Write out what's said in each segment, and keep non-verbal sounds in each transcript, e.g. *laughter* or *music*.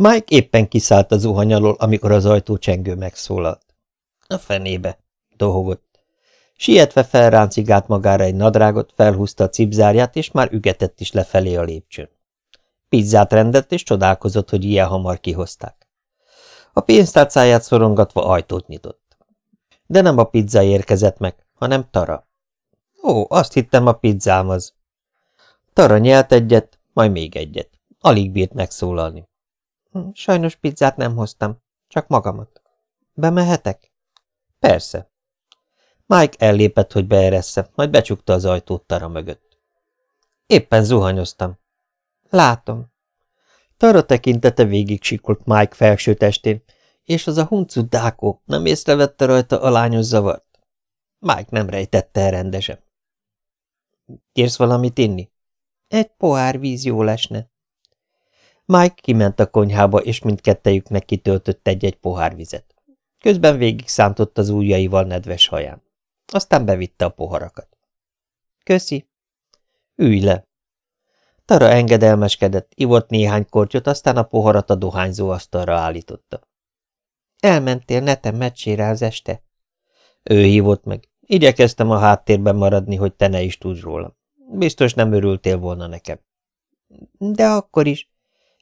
Mike éppen kiszállt a zuhany alól, amikor az ajtó csengő megszólalt. A fenébe, dohogott. Sietve felráncigált magára egy nadrágot, felhúzta a cipzárját, és már ügetett is lefelé a lépcsőn. Pizzát rendelt, és csodálkozott, hogy ilyen hamar kihozták. A pénztárcáját szorongatva ajtót nyitott. De nem a pizza érkezett meg, hanem Tara. Ó, azt hittem a pizzám az. Tara nyelt egyet, majd még egyet. Alig bírt megszólalni. Hm, sajnos pizzát nem hoztam, csak magamat. Bemehetek? Persze. Mike ellépett, hogy beeressze, majd becsukta az ajtót Tara mögött. Éppen zuhanyoztam. Látom. Tara tekintete végig sikolt Mike felső testén, és az a huncut dákó nem észrevette rajta a lányos zavart. Mike nem rejtette el rendesen. Kérsz valamit inni? Egy pohár víz jó lesne. Mike kiment a konyhába, és mindkettejüknek kitöltött egy-egy pohár vizet. Közben végig szántott az ujjaival nedves haján. Aztán bevitte a poharakat. Köszi. Ülj le. Tara engedelmeskedett, ivott néhány kortyot, aztán a poharat a dohányzó asztalra állította. Elmentél netem meccsére az este? Ő hívott meg. Igyekeztem a háttérben maradni, hogy te ne is tudsz rólam. Biztos nem örültél volna nekem. De akkor is.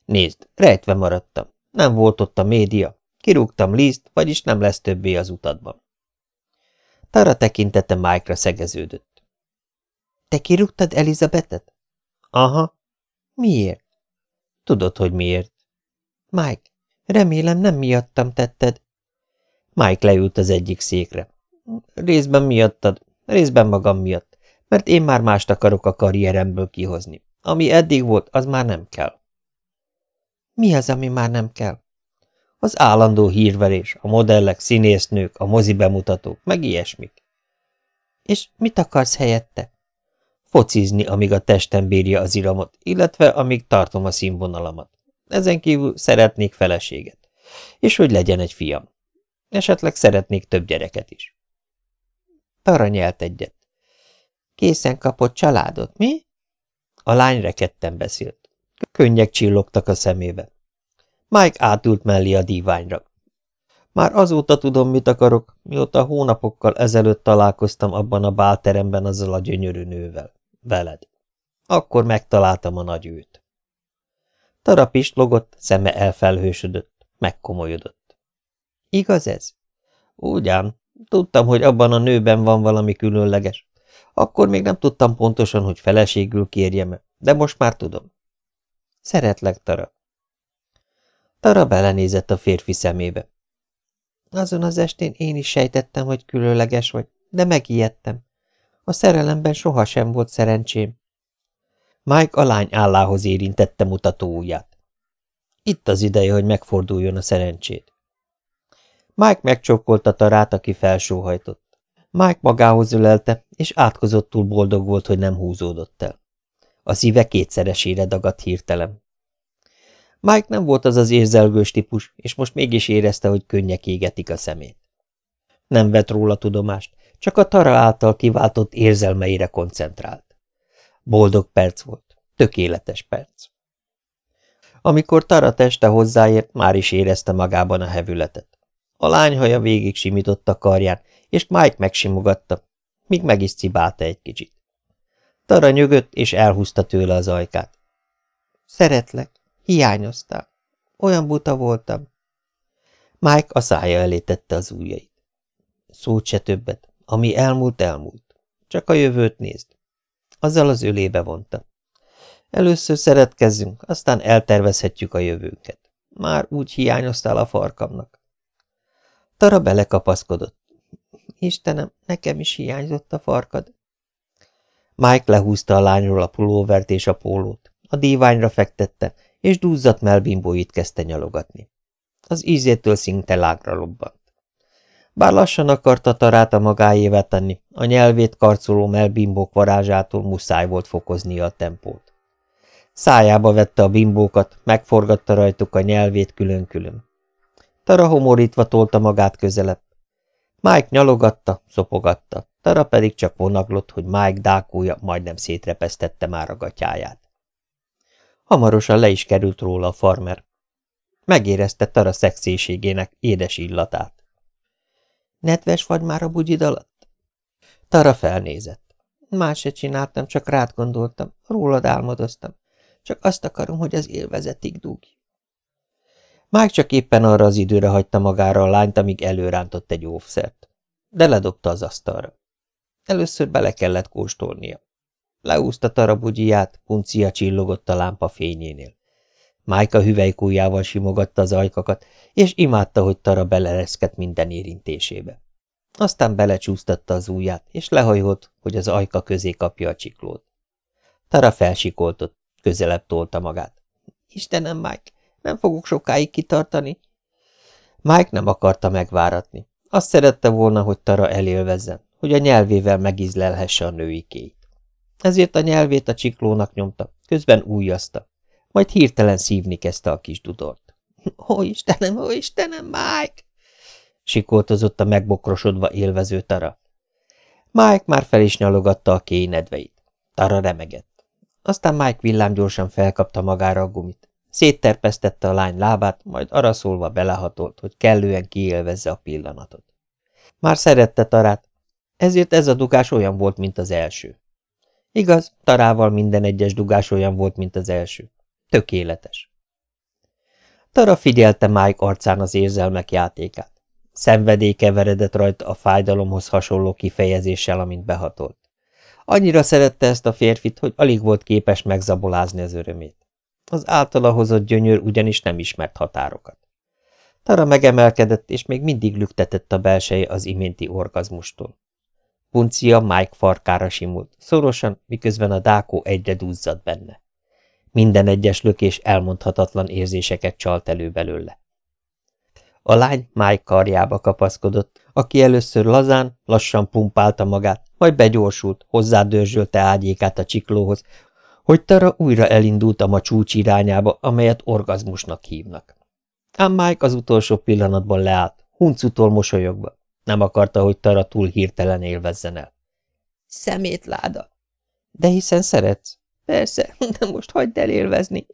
Nézd, rejtve maradtam. Nem volt ott a média. Kirúgtam Liszt, vagyis nem lesz többé az utadban. Tara tekintete Mike-ra szegeződött. Te kirúgtad Elizabetet? Aha. Miért? Tudod, hogy miért. Mike, remélem nem miattam tetted. Mike leült az egyik székre. Részben miattad, részben magam miatt, mert én már mást akarok a karrieremből kihozni. Ami eddig volt, az már nem kell. Mi az, ami már nem kell? Az állandó hírverés, a modellek, színésznők, a mozi bemutatók, meg ilyesmik. És mit akarsz helyette? Focizni, amíg a testem bírja az iramot, illetve amíg tartom a színvonalamat. Ezen kívül szeretnék feleséget. És hogy legyen egy fiam. Esetleg szeretnék több gyereket is. Tara nyelt egyet. Készen kapott családot, mi? A lány rekedten beszélt. Könnyek csillogtak a szemébe. Mike átült mellé a díványra. Már azóta tudom, mit akarok, mióta hónapokkal ezelőtt találkoztam abban a bálteremben azzal a gyönyörű nővel. Veled. Akkor megtaláltam a nagy őt. Tara pislogott, szeme elfelhősödött, megkomolyodott. Igaz ez? Ugyan. Tudtam, hogy abban a nőben van valami különleges. Akkor még nem tudtam pontosan, hogy feleségül kérjem-e, de most már tudom. Szeretlek, Tara. Tara belenézett a férfi szemébe. Azon az estén én is sejtettem, hogy különleges vagy, de megijedtem. A szerelemben sohasem volt szerencsém. Mike a lány állához érintette mutató ujját. Itt az ideje, hogy megforduljon a szerencsét. Mike megcsókolta Tarát, aki felsóhajtott. Mike magához ölelte, és átkozottul boldog volt, hogy nem húzódott el. A szíve kétszeresére dagadt hirtelen. Mike nem volt az az érzelgős típus, és most mégis érezte, hogy könnyek égetik a szemét. Nem vett róla tudomást, csak a Tara által kiváltott érzelmeire koncentrált. Boldog perc volt, tökéletes perc. Amikor Tara teste hozzáért, már is érezte magában a hevületet. A lányhaja végig simította karján, és Mike megsimogatta, míg meg is cibálta egy kicsit. Tara nyögött, és elhúzta tőle az ajkát. Szeretlek, hiányoztál. Olyan buta voltam. Mike a szája elé tette az ujjait. Szót se többet. Ami elmúlt, elmúlt. Csak a jövőt nézd. Azzal az ölébe vonta. Először szeretkezzünk, aztán eltervezhetjük a jövőnket. Már úgy hiányoztál a farkamnak. Tara belekapaszkodott. Istenem, nekem is hiányzott a farkad. Mike lehúzta a lányról a pulóvert és a pólót. A díványra fektette, és dúzzat melbimbóit kezdte nyalogatni. Az ízétől szinte lágra lobbant. Bár lassan akarta Taráta magáévá tenni, a nyelvét karcoló melbimbók varázsától muszáj volt fokoznia a tempót. Szájába vette a bimbókat, megforgatta rajtuk a nyelvét külön-külön. Tara homorítva tolta magát közelebb. Mike nyalogatta, szopogatta, Tara pedig csak vonaglott, hogy Mike dákója majdnem szétrepesztette már a gatyáját. Hamarosan le is került róla a farmer. Megérezte Tara szexéségének édes illatát. Nedves vagy már a bugyid alatt? Tara felnézett. Más se csináltam, csak rád gondoltam. Rólad álmodoztam. Csak azt akarom, hogy az élvezetig dugj. Mike csak éppen arra az időre hagyta magára a lányt, amíg előrántott egy óvszert. De ledobta az asztalra. Először bele kellett kóstolnia. Leúzta tarabugyiját, puncia csillogott a lámpa fényénél. Májka hüvelykújjával simogatta az ajkakat, és imádta, hogy Tara belereszket minden érintésébe. Aztán belecsúsztatta az ujját, és lehajolt, hogy az ajka közé kapja a csiklót. Tara felsikoltott, közelebb tolta magát. Istenem, Mike, nem fogok sokáig kitartani. Mike nem akarta megváratni. Azt szerette volna, hogy Tara elélvezzen, hogy a nyelvével megizlelhesse a női kéit. Ezért a nyelvét a csiklónak nyomta, közben újjazta, majd hirtelen szívni kezdte a kis dudort. *laughs* – Ó, Istenem, ó, Istenem, Mike! – sikoltozott a megbokrosodva élvező Tara. Mike már fel is nyalogatta a kéj nedveit. Tara remegett. Aztán Mike villámgyorsan felkapta magára a gumit. Szétterpesztette a lány lábát, majd araszolva belehatolt, hogy kellően kiélvezze a pillanatot. Már szerette Tarát, ezért ez a dugás olyan volt, mint az első. Igaz, Tarával minden egyes dugás olyan volt, mint az első. Tökéletes. Tara figyelte Mike arcán az érzelmek játékát. Szenvedély keveredett rajta a fájdalomhoz hasonló kifejezéssel, amint behatolt. Annyira szerette ezt a férfit, hogy alig volt képes megzabolázni az örömét. Az általa hozott gyönyör ugyanis nem ismert határokat. Tara megemelkedett, és még mindig lüktetett a belseje az iménti orgazmustól. Puncia Mike farkára simult, szorosan, miközben a dákó egyre duzzadt benne. Minden egyes lökés elmondhatatlan érzéseket csalt elő belőle. A lány Mike karjába kapaszkodott, aki először lazán, lassan pumpálta magát, majd begyorsult, hozzádörzsölte ágyékát a csiklóhoz, hogy Tara újra elindult a csúcs irányába, amelyet orgazmusnak hívnak. Ám Mike az utolsó pillanatban leállt, huncutól mosolyogva. Nem akarta, hogy Tara túl hirtelen élvezzen el. Szemétláda. De hiszen szeretsz. Persze, de most hagyd el élvezni.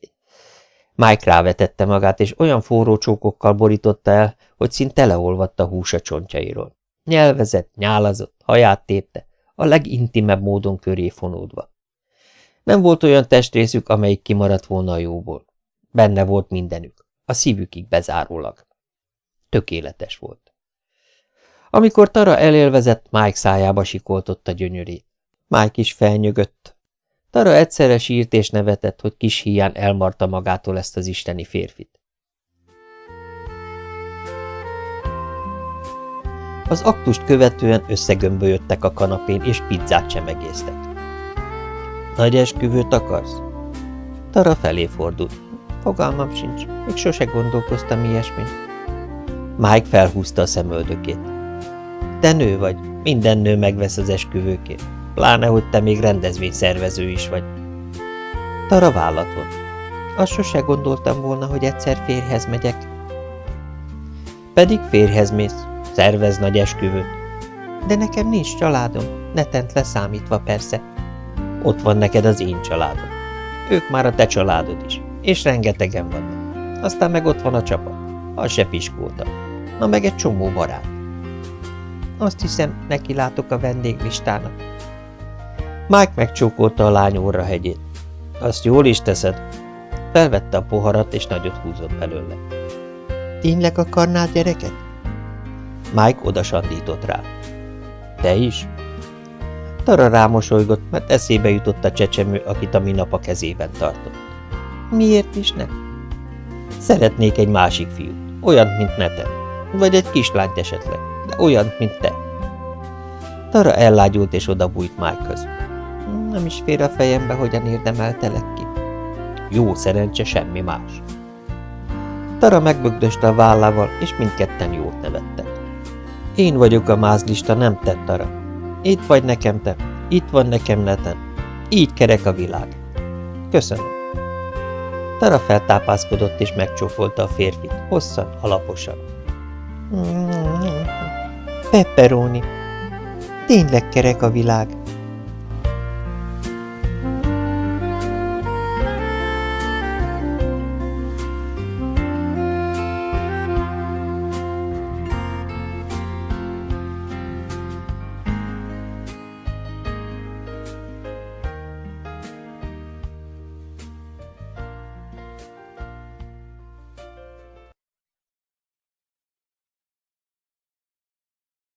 Mike rávetette magát, és olyan forró csókokkal borította el, hogy szinte leolvadt a hús a csontjairól. Nyelvezett, nyálazott, haját tépte, a legintimebb módon köré fonódva. Nem volt olyan testrészük, amelyik kimaradt volna a jóból. Benne volt mindenük, a szívükig bezárólag. Tökéletes volt. Amikor Tara elélvezett, Mike szájába sikoltotta gyönyörét. Mike is felnyögött. Tara egyszerre sírt és nevetett, hogy kis híján elmarta magától ezt az isteni férfit. Az aktust követően összegömbölyödtek a kanapén, és pizzát csemegéztek. Nagy esküvőt akarsz? Tara felé fordult. Fogalmam sincs, még sose gondolkoztam ilyesmin. Mike felhúzta a szemöldökét. Te nő vagy, minden nő megvesz az esküvőkért, pláne, hogy te még rendezvényszervező is vagy. Tara vállat volt. Azt sose gondoltam volna, hogy egyszer férhez megyek. Pedig férhez mész, szervez nagy esküvőt. De nekem nincs családom, netent leszámítva persze. Ott van neked az én családom. Ők már a te családod is, és rengetegen vannak. Aztán meg ott van a csapat. Az se piskóta. Na meg egy csomó barát. Azt hiszem, neki látok a vendéglistának. Mike megcsókolta a lány óra hegyét. Azt jól is teszed. Felvette a poharat, és nagyot húzott belőle. Tényleg akarnál gyereket? Mike odasandított rá. Te is? Tara rámosolygott, mert eszébe jutott a csecsemő, akit a minap a kezében tartott. Miért is nem? Szeretnék egy másik fiút, olyan, mint Neten, vagy egy kislányt esetleg, olyan, mint te. Tara ellágyult és odabújt Mike-höz. Nem is fér a fejembe, hogyan érdemeltelek ki. Jó szerencse, semmi más. Tara megbögdöste a vállával, és mindketten jót nevettek. Én vagyok a mázlista, nem te, Tara. Itt vagy nekem te, itt van nekem neten. Így kerek a világ. Köszönöm. Tara feltápászkodott és megcsófolta a férfit, hosszan, alaposan. Pepperoni. Tényleg kerek a világ.